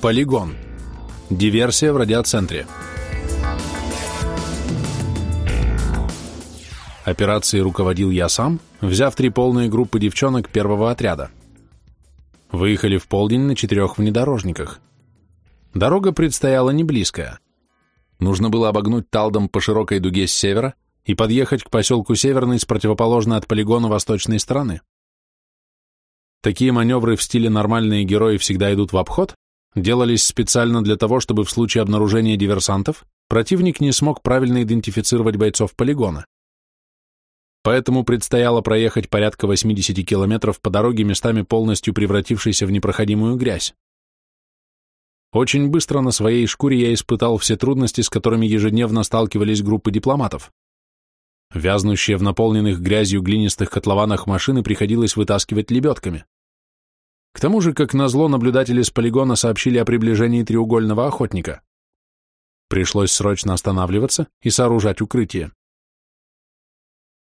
Полигон. Диверсия в радиоцентре. Операцией руководил я сам, взяв три полные группы девчонок первого отряда. Выехали в полдень на четырех внедорожниках. Дорога предстояла не близкая. Нужно было обогнуть Талдом по широкой дуге с севера и подъехать к поселку Северный с противоположной от полигона восточной стороны. Такие маневры в стиле «нормальные герои всегда идут в обход» делались специально для того, чтобы в случае обнаружения диверсантов противник не смог правильно идентифицировать бойцов полигона. Поэтому предстояло проехать порядка 80 километров по дороге, местами полностью превратившейся в непроходимую грязь. Очень быстро на своей шкуре я испытал все трудности, с которыми ежедневно сталкивались группы дипломатов. Вязнущие в наполненных грязью глинистых котлованах машины приходилось вытаскивать лебедками. К тому же, как назло, наблюдатели с полигона сообщили о приближении треугольного охотника. Пришлось срочно останавливаться и сооружать укрытие.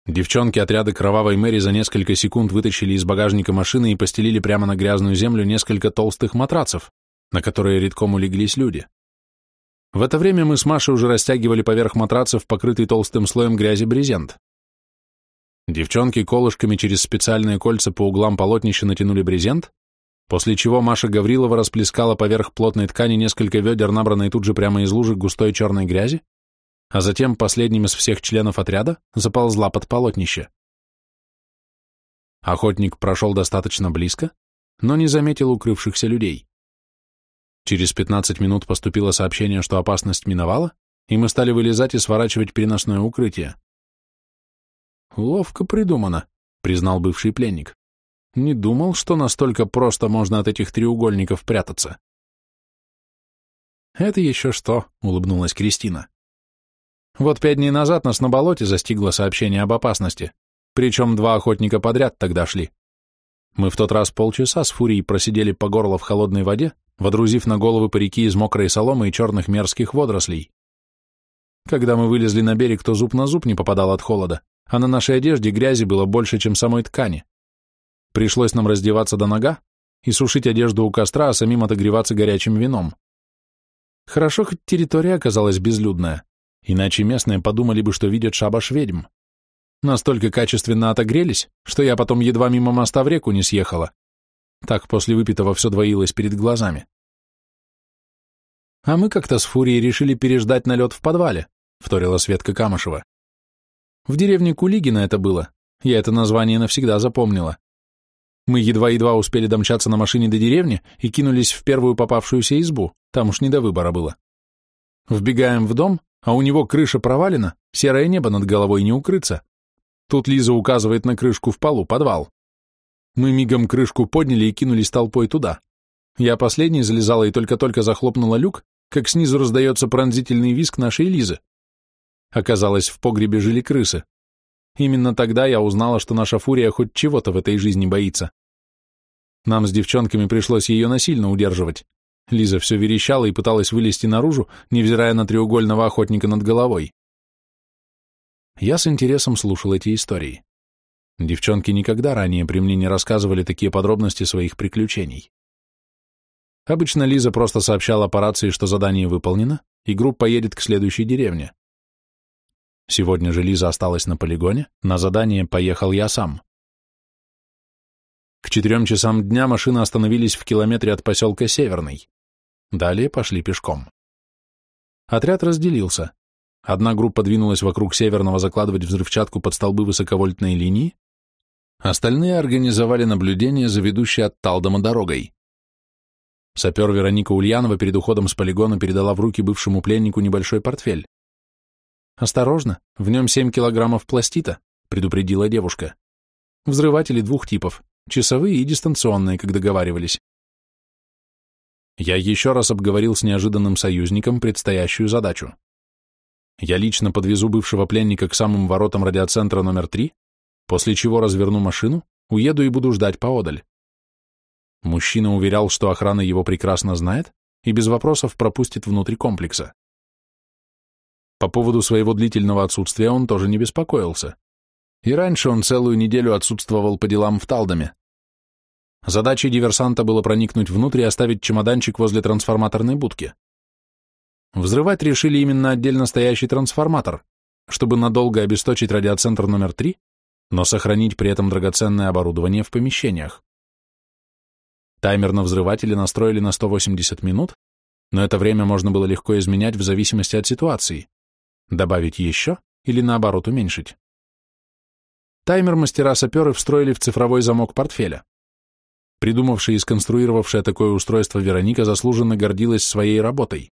Девчонки отряда Кровавой Мэри за несколько секунд вытащили из багажника машины и постелили прямо на грязную землю несколько толстых матрацев, на которые редком улеглись люди. В это время мы с Машей уже растягивали поверх матрацев покрытый толстым слоем грязи брезент. Девчонки колышками через специальные кольца по углам полотнища натянули брезент, после чего Маша Гаврилова расплескала поверх плотной ткани несколько ведер, набранной тут же прямо из лужи густой черной грязи, а затем последним из всех членов отряда заползла под полотнище. Охотник прошел достаточно близко, но не заметил укрывшихся людей. Через 15 минут поступило сообщение, что опасность миновала, и мы стали вылезать и сворачивать переносное укрытие. «Ловко придумано», — признал бывший пленник. «Не думал, что настолько просто можно от этих треугольников прятаться». «Это еще что?» — улыбнулась Кристина. «Вот пять дней назад нас на болоте застигло сообщение об опасности, причем два охотника подряд тогда шли. Мы в тот раз полчаса с фурией просидели по горло в холодной воде, водрузив на головы парики из мокрой соломы и черных мерзких водорослей. Когда мы вылезли на берег, то зуб на зуб не попадал от холода, а на нашей одежде грязи было больше, чем самой ткани. Пришлось нам раздеваться до нога и сушить одежду у костра, а самим отогреваться горячим вином. Хорошо, хоть территория оказалась безлюдная, иначе местные подумали бы, что видят шабаш ведьм. Настолько качественно отогрелись, что я потом едва мимо моста в реку не съехала. Так после выпитого все двоилось перед глазами. А мы как-то с Фурией решили переждать налет в подвале, вторила Светка Камышева. В деревне Кулигина это было, я это название навсегда запомнила. Мы едва-едва успели домчаться на машине до деревни и кинулись в первую попавшуюся избу, там уж не до выбора было. Вбегаем в дом, а у него крыша провалена, серое небо над головой не укрыться. Тут Лиза указывает на крышку в полу, подвал. Мы мигом крышку подняли и кинулись толпой туда. Я последней залезала и только-только захлопнула люк, как снизу раздается пронзительный визг нашей Лизы. Оказалось, в погребе жили крысы. Именно тогда я узнала, что наша фурия хоть чего-то в этой жизни боится. Нам с девчонками пришлось ее насильно удерживать. Лиза все верещала и пыталась вылезти наружу, невзирая на треугольного охотника над головой. Я с интересом слушал эти истории. Девчонки никогда ранее при мне не рассказывали такие подробности своих приключений. Обычно Лиза просто сообщала по рации, что задание выполнено, и группа едет к следующей деревне. Сегодня же Лиза осталась на полигоне, на задание поехал я сам. К четырем часам дня машины остановились в километре от поселка Северный. Далее пошли пешком. Отряд разделился. Одна группа двинулась вокруг Северного закладывать взрывчатку под столбы высоковольтной линии, Остальные организовали наблюдение за ведущей от Талдома дорогой. Сапер Вероника Ульянова перед уходом с полигона передала в руки бывшему пленнику небольшой портфель. «Осторожно, в нем 7 килограммов пластита», — предупредила девушка. «Взрыватели двух типов, часовые и дистанционные, как договаривались». Я еще раз обговорил с неожиданным союзником предстоящую задачу. Я лично подвезу бывшего пленника к самым воротам радиоцентра номер 3, после чего разверну машину, уеду и буду ждать поодаль. Мужчина уверял, что охрана его прекрасно знает и без вопросов пропустит внутрь комплекса. По поводу своего длительного отсутствия он тоже не беспокоился. И раньше он целую неделю отсутствовал по делам в Талдоме. Задачей диверсанта было проникнуть внутрь и оставить чемоданчик возле трансформаторной будки. Взрывать решили именно отдельно стоящий трансформатор, чтобы надолго обесточить радиоцентр номер 3, но сохранить при этом драгоценное оборудование в помещениях. Таймер на взрывателе настроили на 180 минут, но это время можно было легко изменять в зависимости от ситуации, добавить еще или наоборот уменьшить. Таймер мастера-саперы встроили в цифровой замок портфеля. Придумавшая и сконструировавшая такое устройство Вероника заслуженно гордилась своей работой.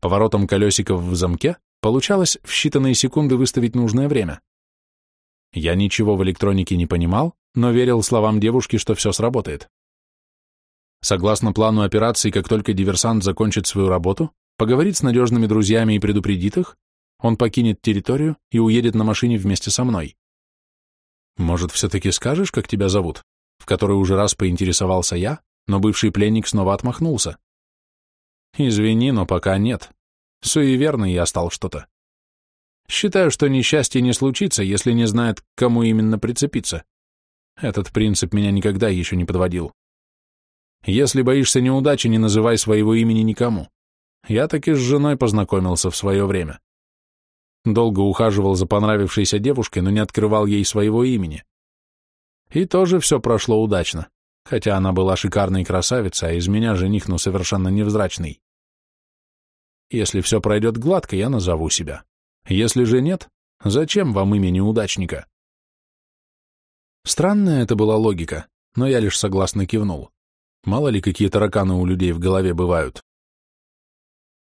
Поворотом колесиков в замке получалось в считанные секунды выставить нужное время. Я ничего в электронике не понимал, но верил словам девушки, что все сработает. Согласно плану операции, как только диверсант закончит свою работу, поговорит с надежными друзьями и предупредит их, он покинет территорию и уедет на машине вместе со мной. Может, все-таки скажешь, как тебя зовут? В который уже раз поинтересовался я, но бывший пленник снова отмахнулся. Извини, но пока нет. Суеверный я стал что-то. Считаю, что несчастье не случится, если не знает, к кому именно прицепиться. Этот принцип меня никогда еще не подводил. Если боишься неудачи, не называй своего имени никому. Я таки с женой познакомился в свое время. Долго ухаживал за понравившейся девушкой, но не открывал ей своего имени. И тоже все прошло удачно, хотя она была шикарной красавицей, а из меня жених, но совершенно невзрачный. Если все пройдет гладко, я назову себя. Если же нет, зачем вам имя неудачника? Странная это была логика, но я лишь согласно кивнул. Мало ли, какие тараканы у людей в голове бывают.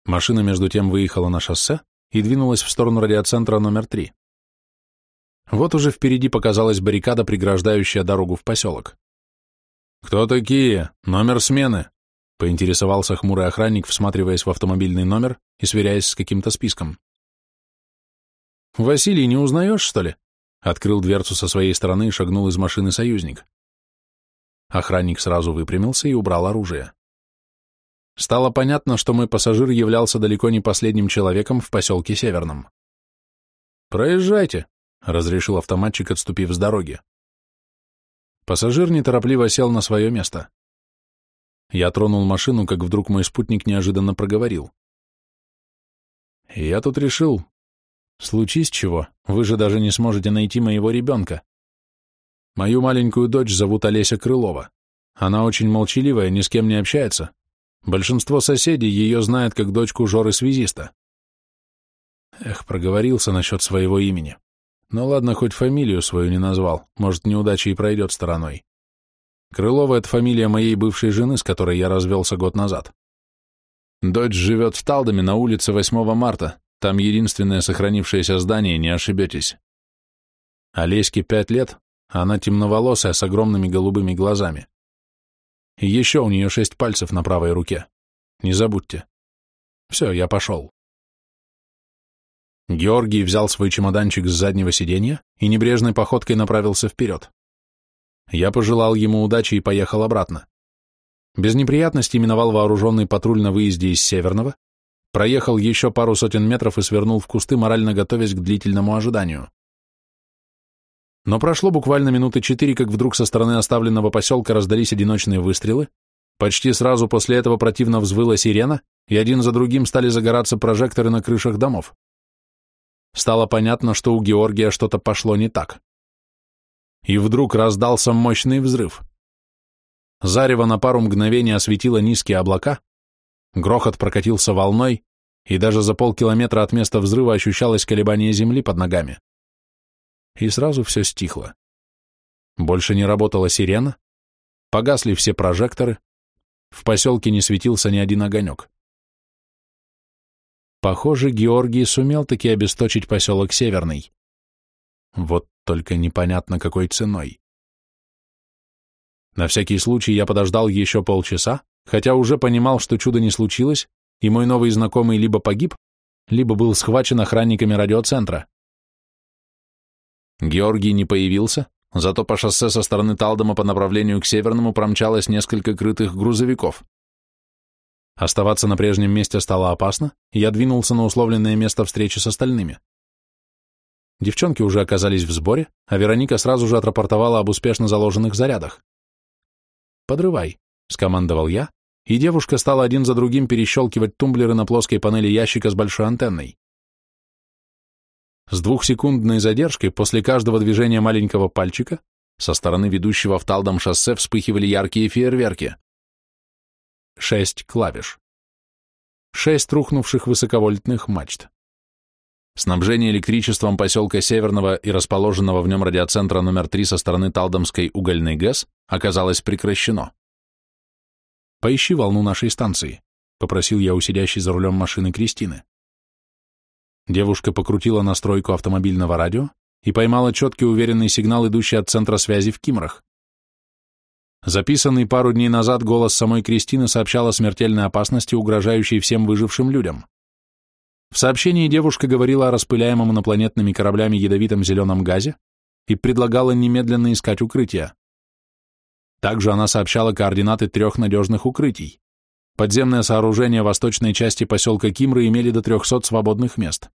Машина между тем выехала на шоссе и двинулась в сторону радиоцентра номер три. Вот уже впереди показалась баррикада, преграждающая дорогу в поселок. «Кто такие? Номер смены?» — поинтересовался хмурый охранник, всматриваясь в автомобильный номер и сверяясь с каким-то списком. «Василий, не узнаешь, что ли?» Открыл дверцу со своей стороны и шагнул из машины союзник. Охранник сразу выпрямился и убрал оружие. Стало понятно, что мой пассажир являлся далеко не последним человеком в поселке Северном. «Проезжайте», — разрешил автоматчик, отступив с дороги. Пассажир неторопливо сел на свое место. Я тронул машину, как вдруг мой спутник неожиданно проговорил. «Я тут решил, случись чего, вы же даже не сможете найти моего ребенка. Мою маленькую дочь зовут Олеся Крылова. Она очень молчаливая, ни с кем не общается. Большинство соседей ее знает как дочку Жоры-связиста. Эх, проговорился насчет своего имени. Ну ладно, хоть фамилию свою не назвал, может, неудача и пройдет стороной. Крылова — это фамилия моей бывшей жены, с которой я развелся год назад. Дочь живет в Талдоме на улице 8 марта, там единственное сохранившееся здание, не ошибетесь. Олеське пять лет, она темноволосая, с огромными голубыми глазами. И еще у нее шесть пальцев на правой руке. Не забудьте. Все, я пошел. Георгий взял свой чемоданчик с заднего сиденья и небрежной походкой направился вперед. Я пожелал ему удачи и поехал обратно. Без неприятностей миновал вооруженный патруль на выезде из Северного, проехал еще пару сотен метров и свернул в кусты, морально готовясь к длительному ожиданию. Но прошло буквально минуты четыре, как вдруг со стороны оставленного поселка раздались одиночные выстрелы, почти сразу после этого противно взвыла сирена, и один за другим стали загораться прожекторы на крышах домов. Стало понятно, что у Георгия что-то пошло не так. И вдруг раздался мощный взрыв. Зарево на пару мгновений осветило низкие облака, грохот прокатился волной, и даже за полкилометра от места взрыва ощущалось колебание земли под ногами и сразу все стихло. Больше не работала сирена, погасли все прожекторы, в поселке не светился ни один огонек. Похоже, Георгий сумел таки обесточить поселок Северный. Вот только непонятно какой ценой. На всякий случай я подождал еще полчаса, хотя уже понимал, что чудо не случилось, и мой новый знакомый либо погиб, либо был схвачен охранниками радиоцентра. Георгий не появился, зато по шоссе со стороны Талдома по направлению к Северному промчалось несколько крытых грузовиков. Оставаться на прежнем месте стало опасно, и я двинулся на условленное место встречи с остальными. Девчонки уже оказались в сборе, а Вероника сразу же отрапортовала об успешно заложенных зарядах. Подрывай», — скомандовал я, и девушка стала один за другим перещелкивать тумблеры на плоской панели ящика с большой антенной. С двухсекундной задержкой после каждого движения маленького пальчика со стороны ведущего в Талдом шоссе вспыхивали яркие фейерверки. Шесть клавиш. Шесть рухнувших высоковольтных мачт. Снабжение электричеством поселка Северного и расположенного в нем радиоцентра номер 3 со стороны Талдомской угольной ГЭС оказалось прекращено. «Поищи волну нашей станции», — попросил я у сидящей за рулем машины Кристины. Девушка покрутила настройку автомобильного радио и поймала четкий уверенный сигнал, идущий от центра связи в Кимрах. Записанный пару дней назад голос самой Кристины сообщал о смертельной опасности, угрожающей всем выжившим людям. В сообщении девушка говорила о распыляемом инопланетными кораблями ядовитом зеленом газе и предлагала немедленно искать укрытия. Также она сообщала координаты трех надежных укрытий. Подземное сооружение восточной части поселка Кимры имели до 300 свободных мест.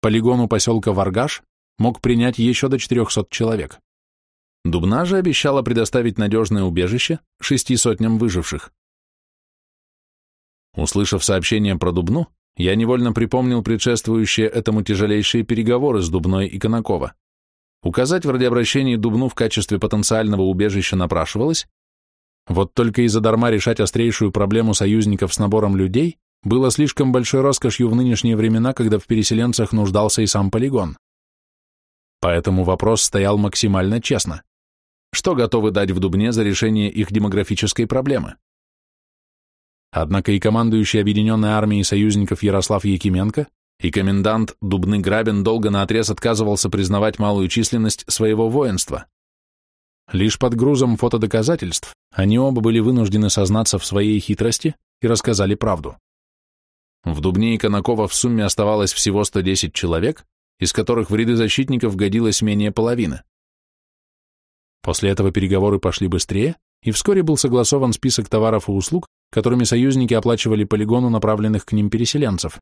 Полигон у поселка Варгаш мог принять еще до 400 человек. Дубна же обещала предоставить надежное убежище шести сотням выживших. Услышав сообщение про Дубну, я невольно припомнил предшествующие этому тяжелейшие переговоры с Дубной и Конакова. Указать в радиообращении Дубну в качестве потенциального убежища напрашивалось, вот только из-за дарма решать острейшую проблему союзников с набором людей было слишком большой роскошью в нынешние времена, когда в переселенцах нуждался и сам полигон. Поэтому вопрос стоял максимально честно. Что готовы дать в Дубне за решение их демографической проблемы? Однако и командующий Объединенной армией союзников Ярослав Якименко, и комендант Дубны Грабин долго наотрез отказывался признавать малую численность своего воинства. Лишь под грузом фотодоказательств они оба были вынуждены сознаться в своей хитрости и рассказали правду. В Дубне и Конакова в сумме оставалось всего 110 человек, из которых в ряды защитников годилось менее половины. После этого переговоры пошли быстрее, и вскоре был согласован список товаров и услуг, которыми союзники оплачивали полигону направленных к ним переселенцев.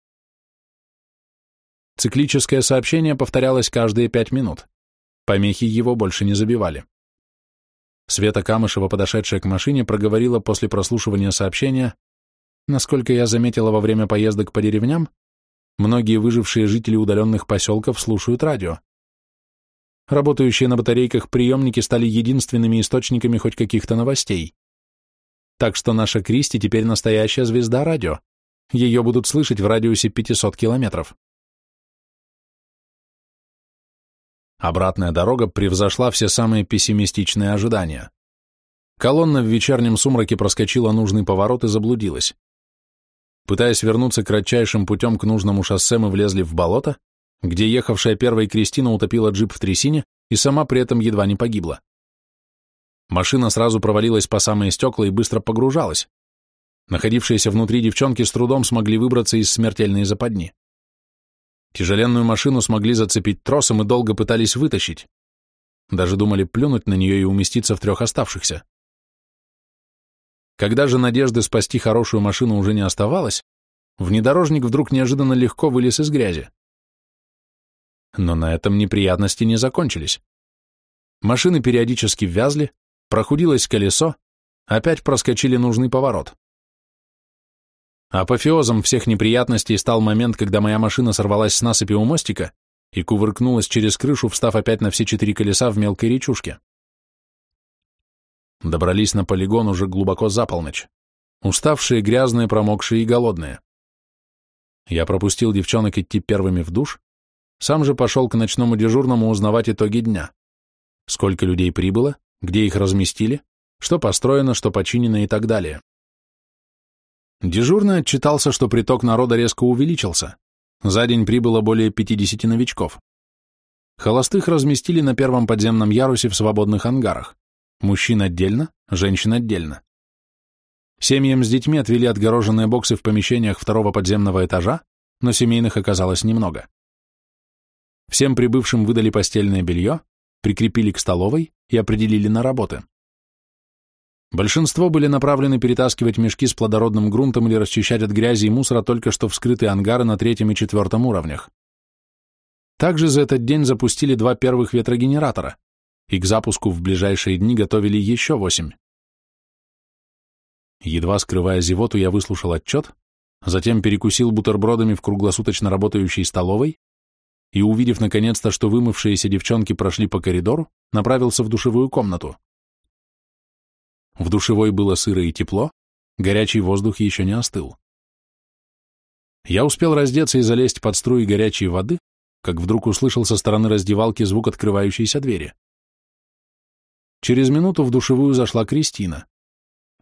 Циклическое сообщение повторялось каждые пять минут. Помехи его больше не забивали. Света Камышева, подошедшая к машине, проговорила после прослушивания сообщения, насколько я заметила во время поездок по деревням, многие выжившие жители удаленных поселков слушают радио. Работающие на батарейках приемники стали единственными источниками хоть каких-то новостей. Так что наша Кристи теперь настоящая звезда радио. Ее будут слышать в радиусе 500 километров. Обратная дорога превзошла все самые пессимистичные ожидания. Колонна в вечернем сумраке проскочила нужный поворот и заблудилась. Пытаясь вернуться кратчайшим путем к нужному шоссе, мы влезли в болото, где ехавшая первой Кристина утопила джип в трясине и сама при этом едва не погибла. Машина сразу провалилась по самые стекла и быстро погружалась. Находившиеся внутри девчонки с трудом смогли выбраться из смертельной западни. Тяжеленную машину смогли зацепить тросом и долго пытались вытащить. Даже думали плюнуть на нее и уместиться в трех оставшихся. Когда же надежды спасти хорошую машину уже не оставалось, внедорожник вдруг неожиданно легко вылез из грязи. Но на этом неприятности не закончились. Машины периодически вязли, прохудилось колесо, опять проскочили нужный поворот. Апофеозом всех неприятностей стал момент, когда моя машина сорвалась с насыпи у мостика и кувыркнулась через крышу, встав опять на все четыре колеса в мелкой речушке. Добрались на полигон уже глубоко за полночь. Уставшие, грязные, промокшие и голодные. Я пропустил девчонок идти первыми в душ, сам же пошел к ночному дежурному узнавать итоги дня. Сколько людей прибыло, где их разместили, что построено, что починено и так далее. Дежурный отчитался, что приток народа резко увеличился. За день прибыло более 50 новичков. Холостых разместили на первом подземном ярусе в свободных ангарах. Мужчин отдельно, женщин отдельно. Семьям с детьми отвели отгороженные боксы в помещениях второго подземного этажа, но семейных оказалось немного. Всем прибывшим выдали постельное белье, прикрепили к столовой и определили на работы. Большинство были направлены перетаскивать мешки с плодородным грунтом или расчищать от грязи и мусора только что вскрытые ангары на третьем и четвертом уровнях. Также за этот день запустили два первых ветрогенератора, и к запуску в ближайшие дни готовили еще восемь. Едва скрывая зевоту, я выслушал отчет, затем перекусил бутербродами в круглосуточно работающей столовой и, увидев наконец-то, что вымывшиеся девчонки прошли по коридору, направился в душевую комнату. В душевой было сыро и тепло, горячий воздух еще не остыл. Я успел раздеться и залезть под струи горячей воды, как вдруг услышал со стороны раздевалки звук открывающейся двери. Через минуту в душевую зашла Кристина.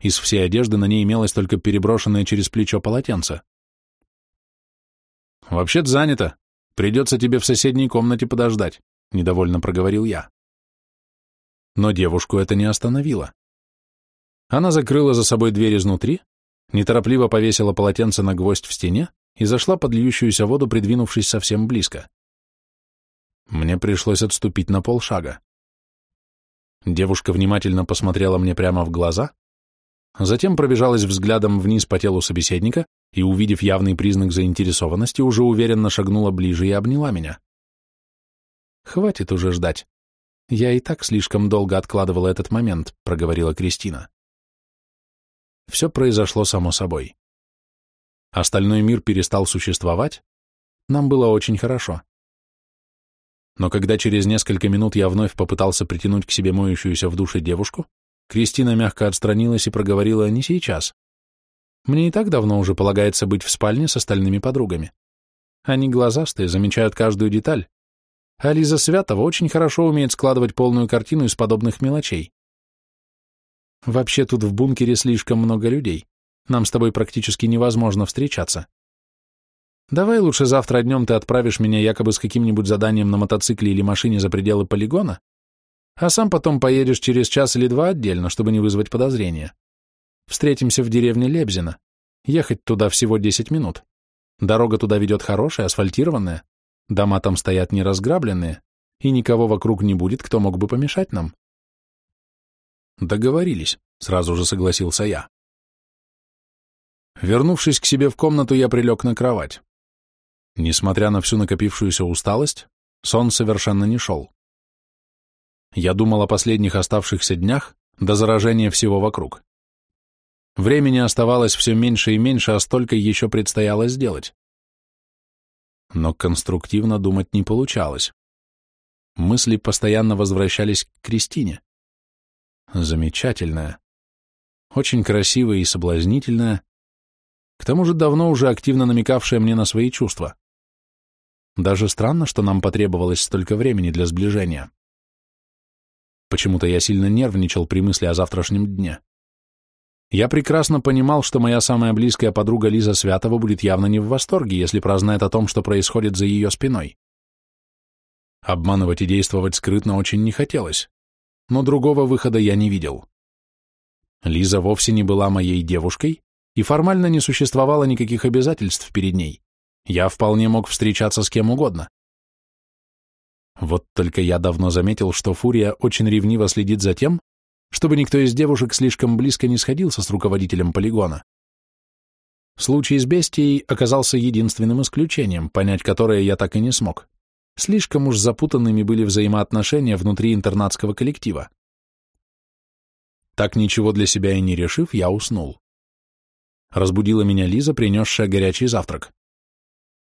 Из всей одежды на ней имелось только переброшенное через плечо полотенце. «Вообще-то занято. Придется тебе в соседней комнате подождать», — недовольно проговорил я. Но девушку это не остановило. Она закрыла за собой дверь изнутри, неторопливо повесила полотенце на гвоздь в стене и зашла под льющуюся воду, придвинувшись совсем близко. Мне пришлось отступить на полшага. Девушка внимательно посмотрела мне прямо в глаза, затем пробежалась взглядом вниз по телу собеседника и, увидев явный признак заинтересованности, уже уверенно шагнула ближе и обняла меня. «Хватит уже ждать. Я и так слишком долго откладывала этот момент», — проговорила Кристина. Все произошло само собой. Остальной мир перестал существовать, нам было очень хорошо. Но когда через несколько минут я вновь попытался притянуть к себе моющуюся в душе девушку, Кристина мягко отстранилась и проговорила «не сейчас». Мне и так давно уже полагается быть в спальне с остальными подругами. Они глазастые, замечают каждую деталь. А Лиза Святова очень хорошо умеет складывать полную картину из подобных мелочей. Вообще тут в бункере слишком много людей. Нам с тобой практически невозможно встречаться. Давай лучше завтра днем ты отправишь меня якобы с каким-нибудь заданием на мотоцикле или машине за пределы полигона, а сам потом поедешь через час или два отдельно, чтобы не вызвать подозрения. Встретимся в деревне Лебзина. Ехать туда всего 10 минут. Дорога туда ведет хорошая, асфальтированная. Дома там стоят не разграбленные, и никого вокруг не будет, кто мог бы помешать нам. Договорились, сразу же согласился я. Вернувшись к себе в комнату, я прилег на кровать. Несмотря на всю накопившуюся усталость, сон совершенно не шел. Я думал о последних оставшихся днях до заражения всего вокруг. Времени оставалось все меньше и меньше, а столько еще предстояло сделать. Но конструктивно думать не получалось. Мысли постоянно возвращались к Кристине. Замечательная, очень красивая и соблазнительная, к тому же давно уже активно намекавшая мне на свои чувства. Даже странно, что нам потребовалось столько времени для сближения. Почему-то я сильно нервничал при мысли о завтрашнем дне. Я прекрасно понимал, что моя самая близкая подруга Лиза Святова будет явно не в восторге, если прознает о том, что происходит за ее спиной. Обманывать и действовать скрытно очень не хотелось, но другого выхода я не видел. Лиза вовсе не была моей девушкой, и формально не существовало никаких обязательств перед ней. Я вполне мог встречаться с кем угодно. Вот только я давно заметил, что Фурия очень ревниво следит за тем, чтобы никто из девушек слишком близко не сходился с руководителем полигона. Случай с бестией оказался единственным исключением, понять которое я так и не смог. Слишком уж запутанными были взаимоотношения внутри интернатского коллектива. Так ничего для себя и не решив, я уснул. Разбудила меня Лиза, принесшая горячий завтрак.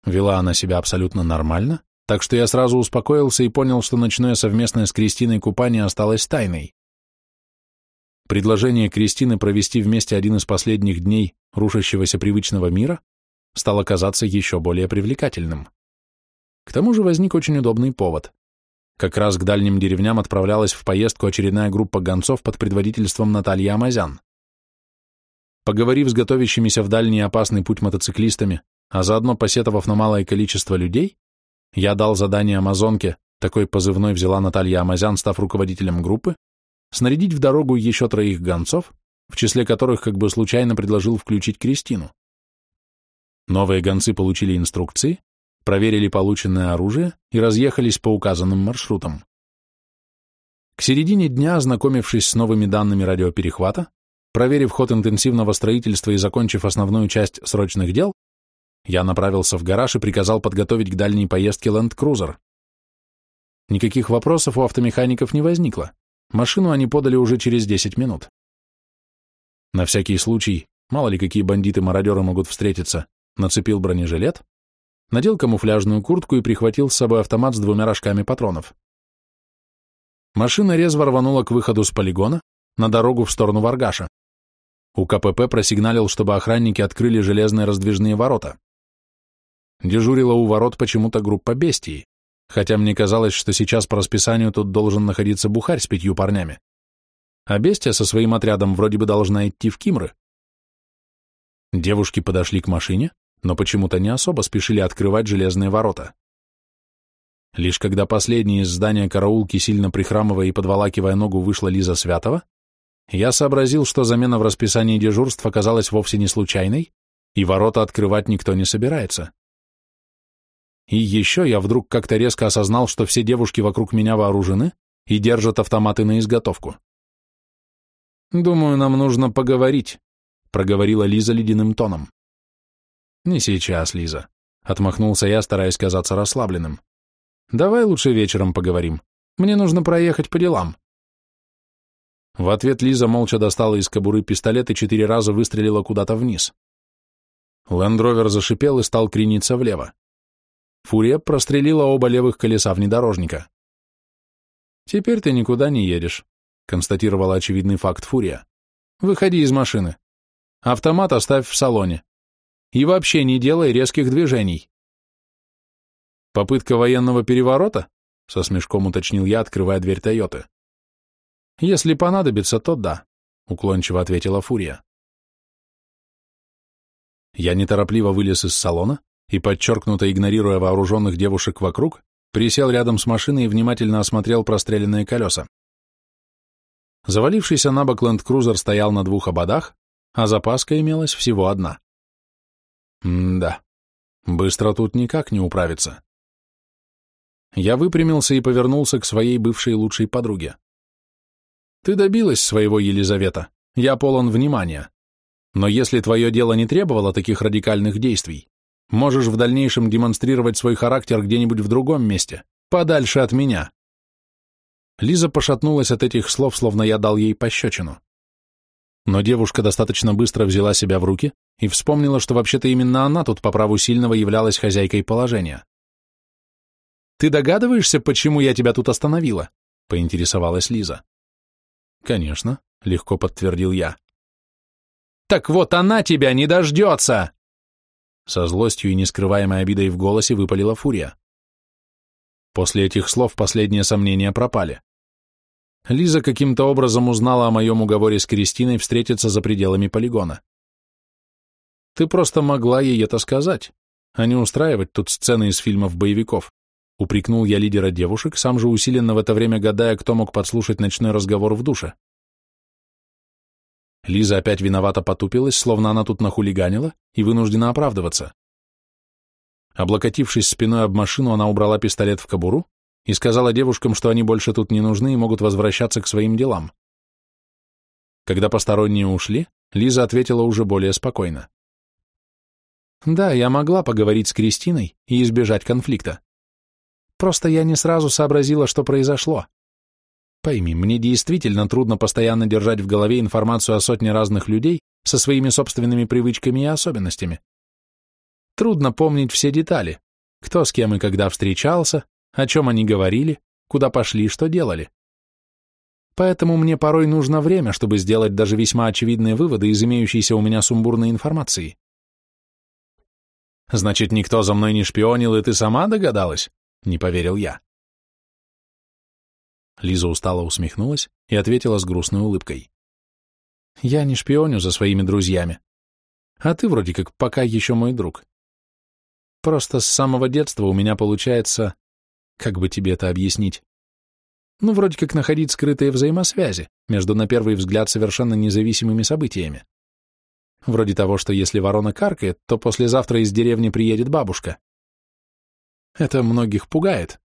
Вела она себя абсолютно нормально, так что я сразу успокоился и понял, что ночное совместное с Кристиной купание осталось тайной. Предложение Кристины провести вместе один из последних дней рушащегося привычного мира стало казаться еще более привлекательным. К тому же возник очень удобный повод. Как раз к дальним деревням отправлялась в поездку очередная группа гонцов под предводительством Натальи Амазян. Поговорив с готовящимися в дальний опасный путь мотоциклистами, а заодно посетовав на малое количество людей, я дал задание Амазонке, такой позывной взяла Наталья Амазян, став руководителем группы, снарядить в дорогу еще троих гонцов, в числе которых как бы случайно предложил включить Кристину. Новые гонцы получили инструкции, проверили полученное оружие и разъехались по указанным маршрутам. К середине дня, ознакомившись с новыми данными радиоперехвата, проверив ход интенсивного строительства и закончив основную часть срочных дел, я направился в гараж и приказал подготовить к дальней поездке ленд-крузер. Никаких вопросов у автомехаников не возникло. Машину они подали уже через 10 минут. На всякий случай, мало ли какие бандиты-мародеры могут встретиться, нацепил бронежилет, надел камуфляжную куртку и прихватил с собой автомат с двумя рожками патронов. Машина резво рванула к выходу с полигона, на дорогу в сторону Варгаша. У КПП просигналил, чтобы охранники открыли железные раздвижные ворота. Дежурила у ворот почему-то группа бестий, хотя мне казалось, что сейчас по расписанию тут должен находиться бухарь с пятью парнями. А бестия со своим отрядом вроде бы должна идти в Кимры. Девушки подошли к машине, но почему-то не особо спешили открывать железные ворота. Лишь когда последний из здания караулки, сильно прихрамывая и подволакивая ногу, вышла Лиза Святова, я сообразил, что замена в расписании дежурств оказалась вовсе не случайной, и ворота открывать никто не собирается. И еще я вдруг как-то резко осознал, что все девушки вокруг меня вооружены и держат автоматы на изготовку. «Думаю, нам нужно поговорить», — проговорила Лиза ледяным тоном. «Не сейчас, Лиза», — отмахнулся я, стараясь казаться расслабленным. «Давай лучше вечером поговорим. Мне нужно проехать по делам». В ответ Лиза молча достала из кобуры пистолет и четыре раза выстрелила куда-то вниз. Лендровер зашипел и стал крениться влево. Фурия прострелила оба левых колеса внедорожника. «Теперь ты никуда не едешь», — констатировала очевидный факт Фурия. «Выходи из машины. Автомат оставь в салоне. И вообще не делай резких движений». «Попытка военного переворота?» — со смешком уточнил я, открывая дверь Тойоты. «Если понадобится, то да», — уклончиво ответила Фурия. Я неторопливо вылез из салона и, подчеркнуто игнорируя вооруженных девушек вокруг, присел рядом с машиной и внимательно осмотрел простреленные колеса. Завалившийся на бок ленд-крузер стоял на двух ободах, а запаска имелась всего одна. М-да, быстро тут никак не управиться. Я выпрямился и повернулся к своей бывшей лучшей подруге. «Ты добилась своего, Елизавета. Я полон внимания. Но если твое дело не требовало таких радикальных действий, можешь в дальнейшем демонстрировать свой характер где-нибудь в другом месте, подальше от меня». Лиза пошатнулась от этих слов, словно я дал ей пощечину. Но девушка достаточно быстро взяла себя в руки и вспомнила, что вообще-то именно она тут по праву сильного являлась хозяйкой положения. «Ты догадываешься, почему я тебя тут остановила?» — поинтересовалась Лиза. «Конечно», — легко подтвердил я. «Так вот она тебя не дождется!» Со злостью и нескрываемой обидой в голосе выпалила фурия. После этих слов последние сомнения пропали. Лиза каким-то образом узнала о моем уговоре с Кристиной встретиться за пределами полигона. Ты просто могла ей это сказать, а не устраивать тут сцены из фильмов-боевиков. Упрекнул я лидера девушек, сам же усиленно в это время гадая, кто мог подслушать ночной разговор в душе. Лиза опять виновато потупилась, словно она тут нахулиганила и вынуждена оправдываться. Облокотившись спиной об машину, она убрала пистолет в кобуру и сказала девушкам, что они больше тут не нужны и могут возвращаться к своим делам. Когда посторонние ушли, Лиза ответила уже более спокойно. «Да, я могла поговорить с Кристиной и избежать конфликта. Просто я не сразу сообразила, что произошло. Пойми, мне действительно трудно постоянно держать в голове информацию о сотне разных людей со своими собственными привычками и особенностями. Трудно помнить все детали, кто с кем и когда встречался, о чем они говорили, куда пошли и что делали. Поэтому мне порой нужно время, чтобы сделать даже весьма очевидные выводы из имеющейся у меня сумбурной информации. Значит, никто за мной не шпионил, и ты сама догадалась? Не поверил я. Лиза устало усмехнулась и ответила с грустной улыбкой. Я не шпионю за своими друзьями. А ты вроде как пока еще мой друг. Просто с самого детства у меня получается... Как бы тебе это объяснить? Ну, вроде как находить скрытые взаимосвязи между, на первый взгляд, совершенно независимыми событиями. Вроде того, что если ворона каркает, то послезавтра из деревни приедет бабушка. Это многих пугает.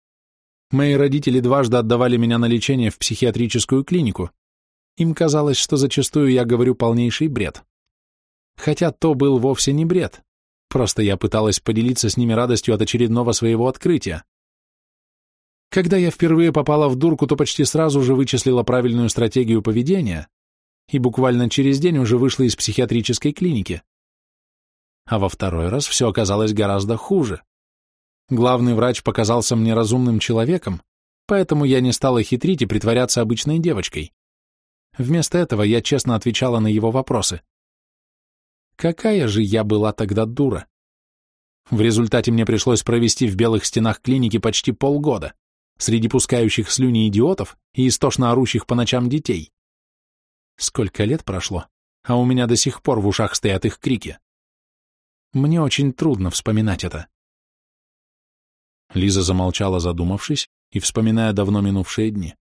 Мои родители дважды отдавали меня на лечение в психиатрическую клинику. Им казалось, что зачастую я говорю полнейший бред. Хотя то был вовсе не бред. Просто я пыталась поделиться с ними радостью от очередного своего открытия. Когда я впервые попала в дурку, то почти сразу же вычислила правильную стратегию поведения и буквально через день уже вышла из психиатрической клиники. А во второй раз все оказалось гораздо хуже. Главный врач показался мне разумным человеком, поэтому я не стала хитрить и притворяться обычной девочкой. Вместо этого я честно отвечала на его вопросы. Какая же я была тогда дура? В результате мне пришлось провести в белых стенах клиники почти полгода, среди пускающих слюни идиотов и истошно орущих по ночам детей. Сколько лет прошло, а у меня до сих пор в ушах стоят их крики. Мне очень трудно вспоминать это. Лиза замолчала, задумавшись и вспоминая давно минувшие дни.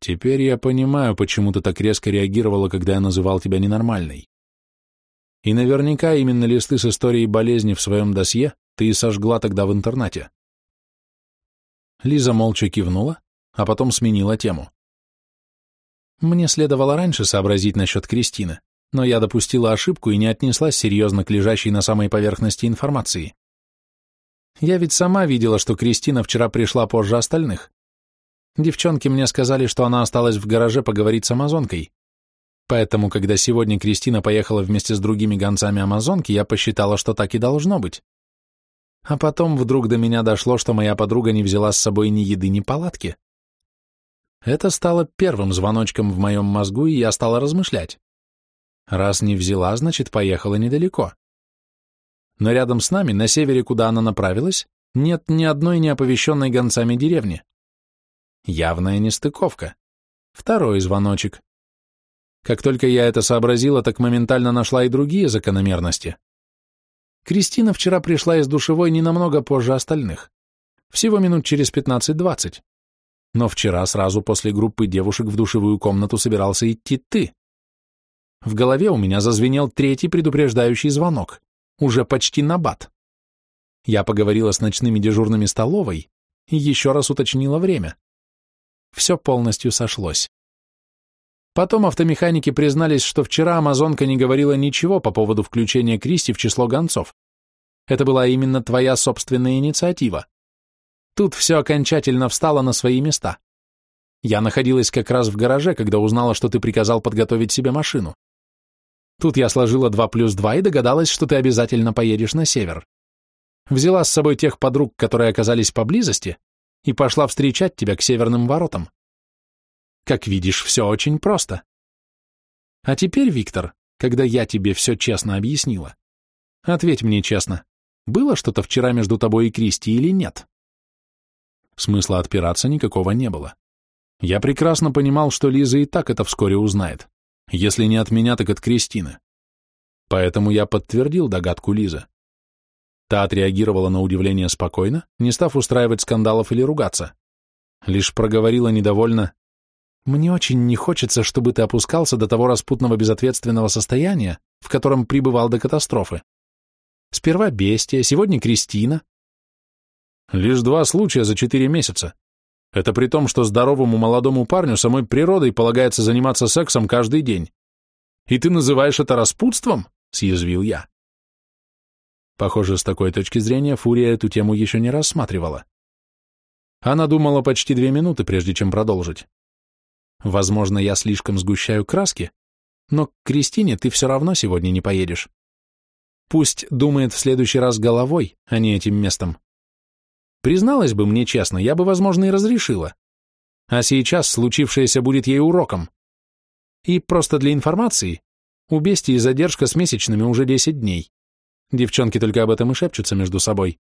«Теперь я понимаю, почему ты так резко реагировала, когда я называл тебя ненормальной. И наверняка именно листы с историей болезни в своем досье ты и сожгла тогда в интернате». Лиза молча кивнула, а потом сменила тему. Мне следовало раньше сообразить насчет Кристины, но я допустила ошибку и не отнеслась серьезно к лежащей на самой поверхности информации. Я ведь сама видела, что Кристина вчера пришла позже остальных. Девчонки мне сказали, что она осталась в гараже поговорить с амазонкой. Поэтому, когда сегодня Кристина поехала вместе с другими гонцами амазонки, я посчитала, что так и должно быть. А потом вдруг до меня дошло, что моя подруга не взяла с собой ни еды, ни палатки. Это стало первым звоночком в моем мозгу, и я стала размышлять. Раз не взяла, значит, поехала недалеко. Но рядом с нами, на севере, куда она направилась, нет ни одной неоповещенной гонцами деревни. Явная нестыковка. Второй звоночек. Как только я это сообразила, так моментально нашла и другие закономерности. Кристина вчера пришла из душевой не намного позже остальных. Всего минут через 15-20. Но вчера сразу после группы девушек в душевую комнату собирался идти ты. В голове у меня зазвенел третий предупреждающий звонок, уже почти на бат. Я поговорила с ночными дежурными столовой и еще раз уточнила время. Все полностью сошлось. Потом автомеханики признались, что вчера Амазонка не говорила ничего по поводу включения Кристи в число гонцов. Это была именно твоя собственная инициатива. Тут все окончательно встало на свои места. Я находилась как раз в гараже, когда узнала, что ты приказал подготовить себе машину. Тут я сложила два плюс два и догадалась, что ты обязательно поедешь на север. Взяла с собой тех подруг, которые оказались поблизости, и пошла встречать тебя к северным воротам. Как видишь, все очень просто. А теперь, Виктор, когда я тебе все честно объяснила, ответь мне честно, было что-то вчера между тобой и Кристи или нет? Смысла отпираться никакого не было. Я прекрасно понимал, что Лиза и так это вскоре узнает. Если не от меня, так от Кристины. Поэтому я подтвердил догадку Лизы. Та отреагировала на удивление спокойно, не став устраивать скандалов или ругаться. Лишь проговорила недовольно, «Мне очень не хочется, чтобы ты опускался до того распутного безответственного состояния, в котором пребывал до катастрофы. Сперва Бестия, сегодня Кристина». «Лишь два случая за четыре месяца. Это при том, что здоровому молодому парню самой природой полагается заниматься сексом каждый день. И ты называешь это распутством? Съязвил я. Похоже, с такой точки зрения Фурия эту тему еще не рассматривала. Она думала почти две минуты, прежде чем продолжить. Возможно, я слишком сгущаю краски, но к Кристине ты все равно сегодня не поедешь. Пусть думает в следующий раз головой, а не этим местом. Призналась бы мне честно, я бы, возможно, и разрешила. А сейчас случившееся будет ей уроком. И просто для информации, у Бестии задержка с месячными уже 10 дней. Девчонки только об этом и шепчутся между собой.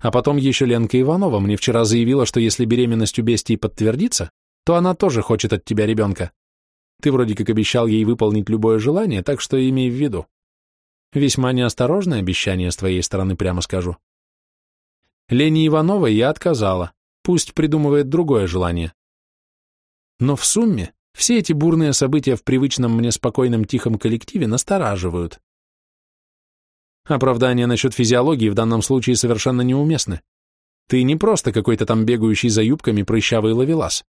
А потом еще Ленка Иванова мне вчера заявила, что если беременность у Бестии подтвердится, то она тоже хочет от тебя ребенка. Ты вроде как обещал ей выполнить любое желание, так что имей в виду. Весьма неосторожное обещание с твоей стороны, прямо скажу. Лене Ивановой я отказала, пусть придумывает другое желание. Но в сумме все эти бурные события в привычном мне спокойном тихом коллективе настораживают. Оправдания насчет физиологии в данном случае совершенно неуместны. Ты не просто какой-то там бегающий за юбками прыщавый ловелас.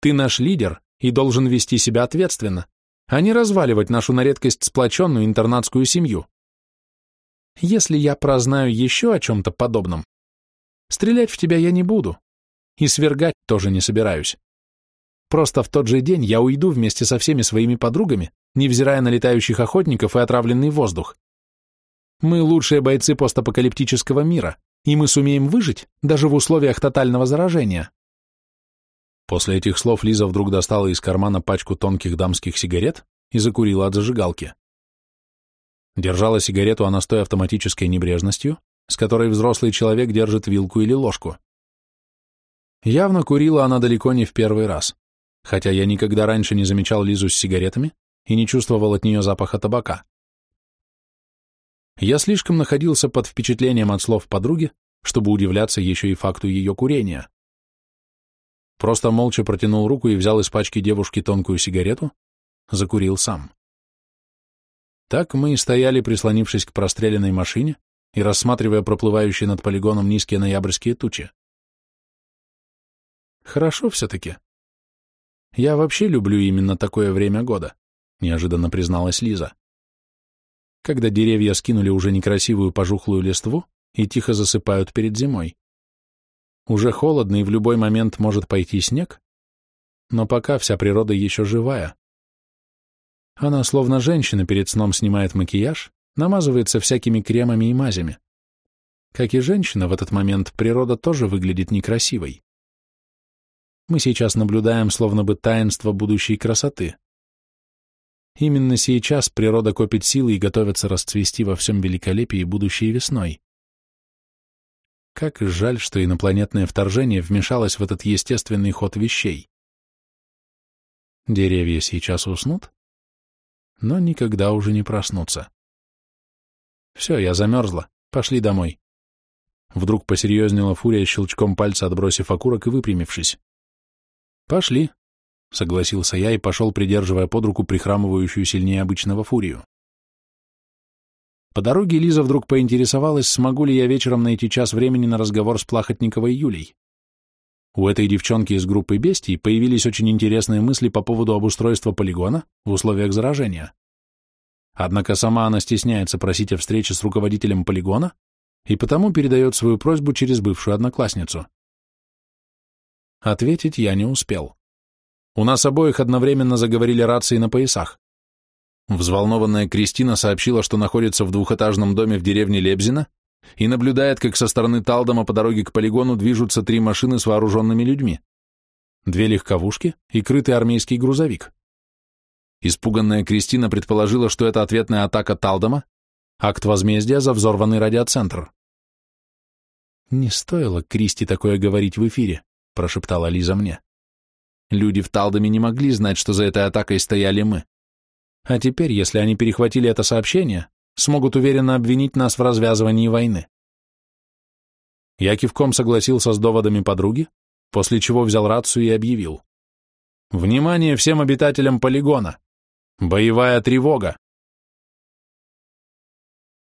Ты наш лидер и должен вести себя ответственно, а не разваливать нашу на редкость сплоченную интернатскую семью. Если я прознаю еще о чем-то подобном, Стрелять в тебя я не буду. И свергать тоже не собираюсь. Просто в тот же день я уйду вместе со всеми своими подругами, невзирая на летающих охотников и отравленный воздух. Мы лучшие бойцы постапокалиптического мира, и мы сумеем выжить даже в условиях тотального заражения. После этих слов Лиза вдруг достала из кармана пачку тонких дамских сигарет и закурила от зажигалки. Держала сигарету она с той автоматической небрежностью, с которой взрослый человек держит вилку или ложку. Явно курила она далеко не в первый раз, хотя я никогда раньше не замечал Лизу с сигаретами и не чувствовал от нее запаха табака. Я слишком находился под впечатлением от слов подруги, чтобы удивляться еще и факту ее курения. Просто молча протянул руку и взял из пачки девушки тонкую сигарету, закурил сам. Так мы и стояли, прислонившись к простреленной машине и рассматривая проплывающие над полигоном низкие ноябрьские тучи. Хорошо все-таки. Я вообще люблю именно такое время года, неожиданно призналась Лиза. Когда деревья скинули уже некрасивую пожухлую листву и тихо засыпают перед зимой. Уже холодно, и в любой момент может пойти снег, но пока вся природа еще живая. Она, словно женщина, перед сном снимает макияж, намазывается всякими кремами и мазями. Как и женщина, в этот момент природа тоже выглядит некрасивой. Мы сейчас наблюдаем словно бы таинство будущей красоты. Именно сейчас природа копит силы и готовится расцвести во всем великолепии будущей весной. Как жаль, что инопланетное вторжение вмешалось в этот естественный ход вещей. Деревья сейчас уснут, но никогда уже не проснутся. Все, я замерзла, пошли домой. Вдруг посерьезнела фурия щелчком пальца, отбросив окурок и выпрямившись. Пошли, согласился я и пошел, придерживая под руку прихрамывающую сильнее обычного фурию. По дороге Лиза вдруг поинтересовалась, смогу ли я вечером найти час времени на разговор с Плахотниковой Юлей. У этой девчонки из группы бестий появились очень интересные мысли по поводу обустройства полигона в условиях заражения. Однако сама она стесняется просить о встрече с руководителем полигона и потому передает свою просьбу через бывшую одноклассницу. Ответить я не успел. У нас обоих одновременно заговорили рации на поясах. Взволнованная Кристина сообщила, что находится в двухэтажном доме в деревне Лебзина и наблюдает, как со стороны Талдома по дороге к полигону движутся три машины с вооруженными людьми. Две легковушки и крытый армейский грузовик. Испуганная Кристина предположила, что это ответная атака Талдома, акт возмездия за взорванный радиоцентр. «Не стоило Кристи такое говорить в эфире», — прошептала Лиза мне. «Люди в Талдоме не могли знать, что за этой атакой стояли мы. А теперь, если они перехватили это сообщение, смогут уверенно обвинить нас в развязывании войны. Я кивком согласился с доводами подруги, после чего взял рацию и объявил. «Внимание всем обитателям полигона! Боевая тревога!